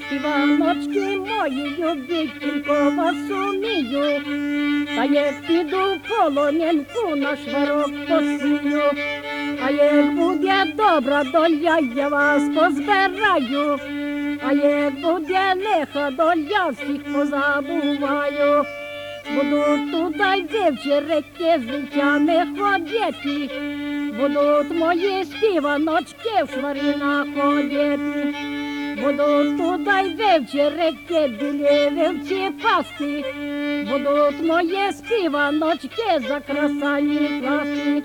Співаночки мої тільки вас умію, та як піду в полоненку на шварок посію, а як буде добра доля, я вас позбираю, а як буде лиха доля, всіх позабуваю. Буду туди й дівчерики з дитями ходити, будуть мої співаночки в шварінах ходити, Будуть туди реки, білі вівці пасти, будуть мої співаночки за красані класти.